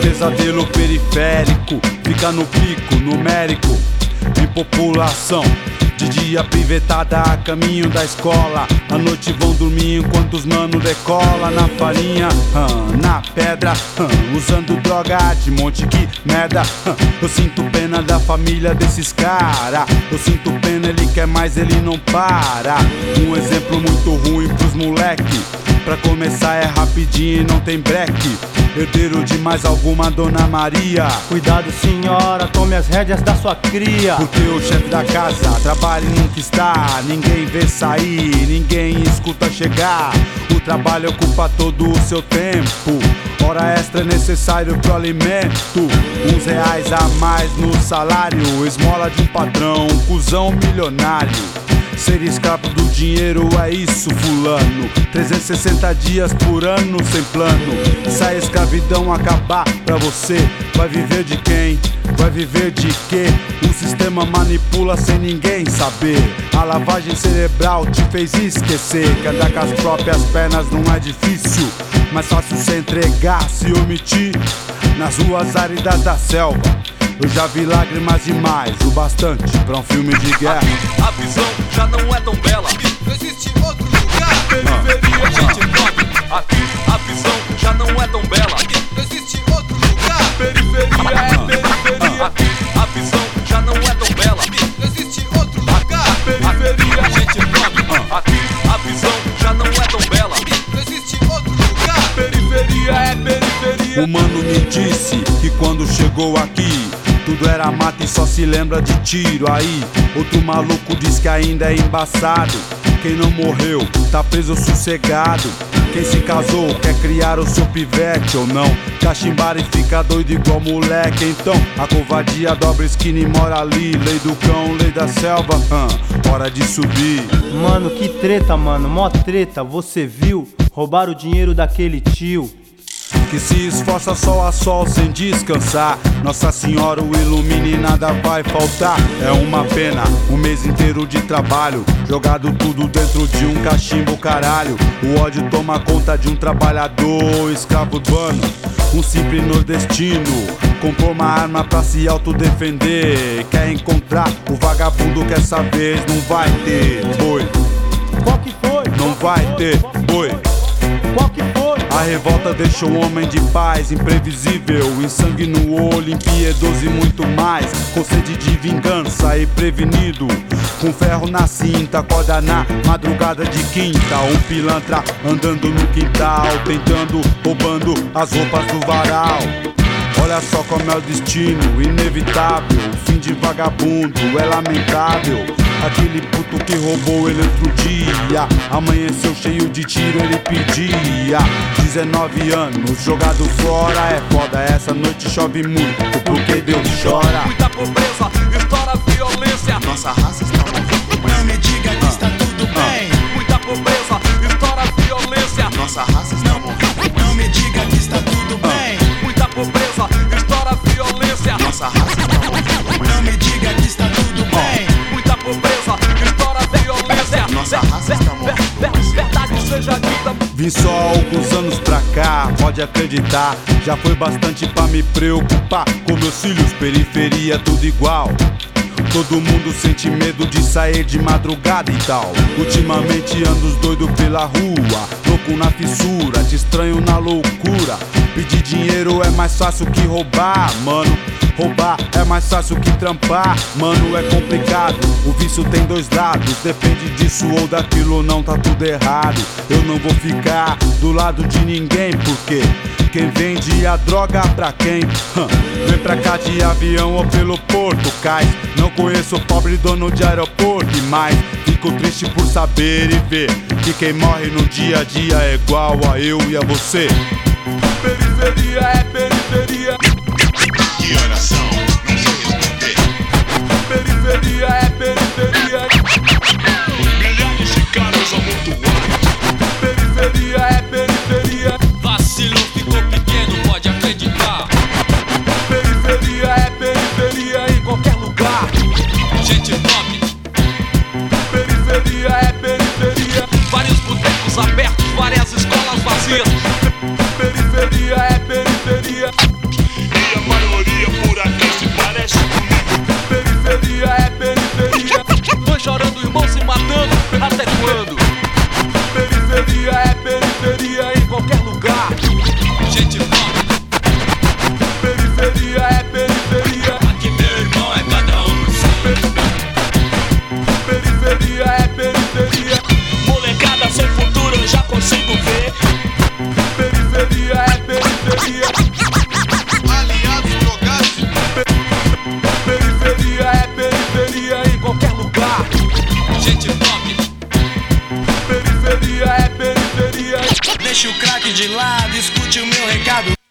pesadelo periférico fica no pico numérico. Em população. De dia pivetada a caminho da escola. À noite vão dormir enquanto os mano decola Na farinha, na pedra Usando droga de monte, que merda Eu sinto pena da família desses cara. Eu sinto pena, ele quer mais, ele não para. Um exemplo muito ruim pros moleque Pra começar é rapidinho e não tem breque Herdeiro de mais alguma Dona Maria. Cuidado senhora, tome as rédeas da sua cria. Porque o chefe da casa trabalha e nunca está. Ninguém vê sair, ninguém escuta chegar. O trabalho ocupa todo o seu tempo. Hora extra é necessário pro alimento. Uns reais a mais no salário. Esmola de um patrão, um cuzão milionário Ser escravo do dinheiro é isso, fulano. 360 dias por ano sem plano. Se a escravidão acabar pra você, vai viver de quem? Vai viver de quê? O sistema manipula sem ninguém saber. A lavagem cerebral te fez esquecer que andar com as próprias pernas não é difícil. Mais fácil se entregar, se omitir nas ruas áridas da selva. Eu já vi lágrimas demais, o bastante pra um filme de guerra. A visão já não é tão bela. Não existe outro lugar. Periferia, gente pobre. Aqui a visão já não é tão bela. Não existe outro lugar. Periferia é periferia. Aqui a visão já não é tão bela. Não existe outro lugar. Periferia, gente pobre. Aqui a visão já não é tão bela. Não existe outro lugar. Periferia é periferia. O mano me disse que quando chegou aqui tudo era mata e só se lembra de tiro. Aí, outro maluco diz que ainda é embaçado. Quem não morreu, tá preso sossegado. Quem se casou, quer criar o seu pivete ou não. Cachimbar e fica doido igual moleque. Então, a covardia dobra esquina e mora ali. Lei do cão, lei da selva, hum, hora de subir. Mano, que treta, mano, mó treta, você viu? Roubaram o dinheiro daquele tio que se esforça sol a sol sem descansar. Nossa Senhora o ilumine e nada vai faltar. É uma pena, um mês inteiro de trabalho, jogado tudo dentro de um cachimbo, caralho. O ódio toma conta de um trabalhador, escravo urbano. Um simples nordestino comprou uma arma pra se autodefender. Quer encontrar o vagabundo que essa vez não vai ter boi. Qual que foi? Não vai ter A revolta deixou o homem de paz, imprevisível, em sangue no olho, impiedoso e muito mais. Com sede de vingança e prevenido, com ferro na cinta, acorda na madrugada de quinta. Um pilantra andando no quintal, tentando, roubando as roupas do varal. Olha só como é o destino, inevitável. O fim de vagabundo é lamentável. Aquele puto que roubou ele outro dia. Amanheceu cheio de tiro, ele pedia. 19 anos, jogado fora. É foda, essa noite chove muito Porque Deus chora. Muita pobreza, estoura violência. Nossa raça está morrendo Não me diga Vim só alguns anos pra cá, pode acreditar. Já foi bastante pra me preocupar. Com meus filhos, periferia, tudo igual. Todo mundo sente medo de sair de madrugada e tal. Ultimamente ando os doidos pela rua, louco na fissura, te estranho na loucura. Pedir dinheiro é mais fácil que roubar, mano. Roubar é mais fácil que trampar, mano, é complicado. O vício tem dois lados, depende disso ou daquilo, não tá tudo errado. Eu não vou ficar do lado de ninguém, porque quem vende a droga pra quem? Vem pra cá de avião ou pelo porto, cais. Não conheço pobre dono de aeroporto mais. Fico triste por saber e ver que quem morre no dia a dia é igual a eu e a você. Periferia é Deixe o craque de lado, escute o meu recado.